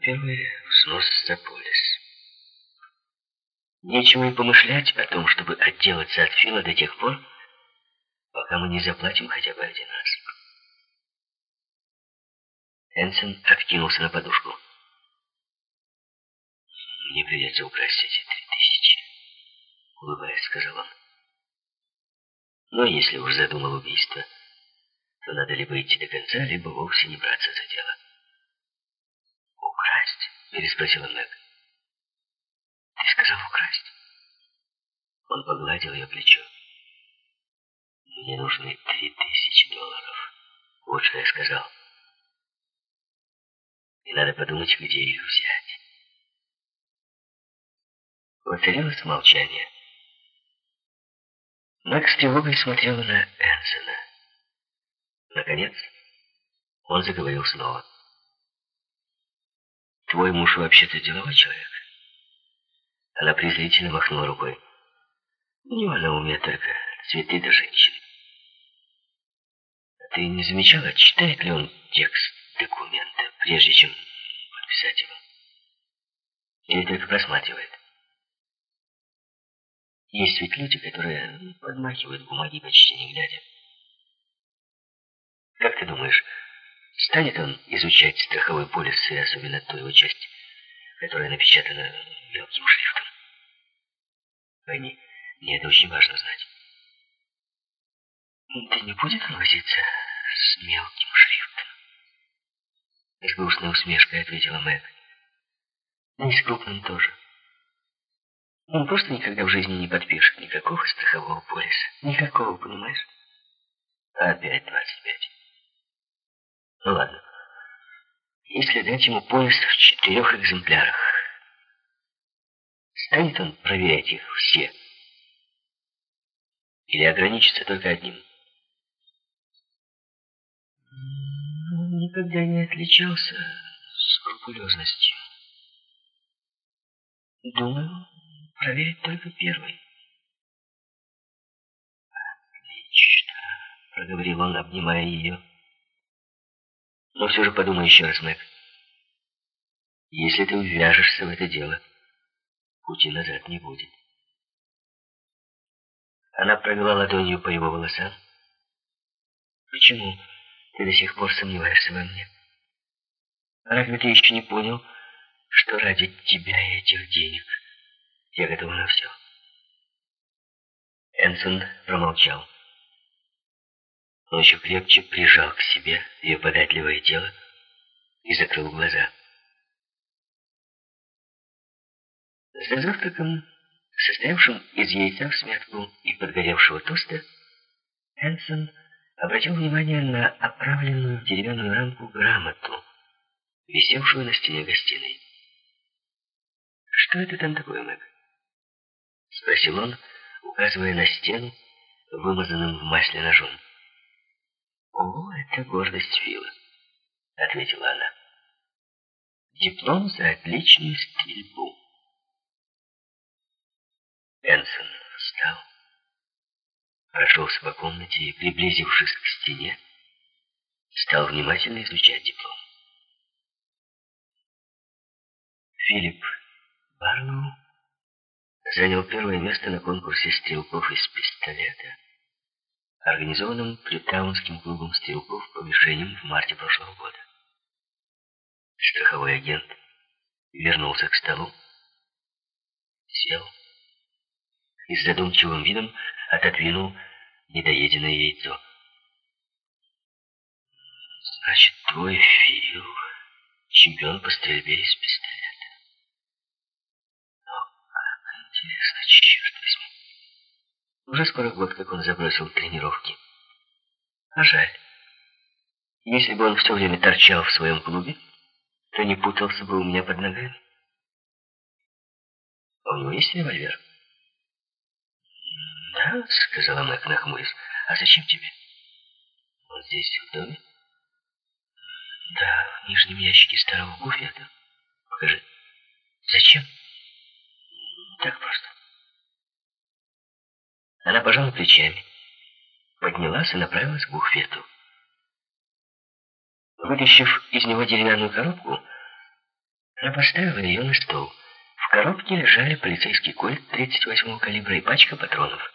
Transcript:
первый взнос за полис. Нечего и помышлять о том, чтобы отделаться от Фила до тех пор, пока мы не заплатим хотя бы один раз. Энсон откинулся на подушку. «Мне придется украсть эти три тысячи», — улыбаясь, сказал он. «Но если уж задумал убийство, то надо либо идти до конца, либо вовсе не браться за дело». Переспросила Мэг. «Ты сказал украсть?» Он погладил ее плечо. «Мне нужны три тысячи долларов. Вот что я сказал. И надо подумать, где их взять». Воцарилось молчание. Мэг с тревогой смотрела на Энсона. Наконец, он заговорил снова. «Твой муж вообще-то деловой человек?» Она презрительно махнула рукой. У него на уме только цветы да женщины. Ты не замечала, читает ли он текст документа, прежде чем подписать его? Или только просматривает? Есть ведь люди, которые подмахивают бумаги почти не глядя. Как ты думаешь, станет он изучать страховой полис и особенно ту его часть, которая напечатана мелким шрифтом? Пенни, мне это очень важно знать. Да не будет он возиться с мелким шрифтом? С грустной усмешкой ответила Мэг. И с крупным тоже. Он просто никогда в жизни не подпишет никакого страхового полиса. Никакого, понимаешь? Опять 25. Ну ладно. Если дать ему полис в четырех экземплярах, станет он проверять их все? Или ограничится только одним? Он никогда не отличался скрупулезностью. Думаю, проверить только первый. Отлично, проговорил он, обнимая ее. Но все же подумай еще раз, Мэг. Если ты ввяжешься в это дело, пути назад не будет. Она провела ладонью по его волосам. Почему ты до сих пор сомневаешься во мне? Разве ты еще не понял, что ради тебя и этих денег я готова на все. Энсон промолчал. Он еще крепче прижал к себе ее податливое тело и закрыл глаза. За завтраком, состоявшим из яйца в смятку и подгоревшего тоста, Энсон обратил внимание на оправленную деревянную рамку грамоту, висевшую на стене гостиной. «Что это там такое, Мэг?» — спросил он, указывая на стену, вымазанным в масле ножом. «О, это гордость Фила», — ответила она. «Диплом за отличную стрельбу». Энсон встал, прошелся по комнате и, приблизившись к стене, стал внимательно изучать диплом. Филипп Барлоу занял первое место на конкурсе стрелков из пистолета, организованном Притаунским клубом стрелков по мишеням в марте прошлого года. Страховой агент вернулся к столу, сел и с задумчивым видом отодвинул недоеденное яйцо. «Значит, твой Фил чемпион по стрельбе из пистолета. Интересно, черт возьми. Уже скоро год, как он забросил тренировки. А жаль. Если бы он все время торчал в своем клубе, то не путался бы у меня под ногами. А у него есть револьвер? Да, сказала Мэг, нахмурясь. А зачем тебе? Он здесь, в доме? Да, в нижнем ящике старого буфета. Покажи. Зачем? Так просто. Она пожала плечами, поднялась и направилась к буфету. Вытащив из него деревянную коробку, Она поставила ее на стол. В коробке лежали полицейский кольт 38-го калибра и пачка патронов.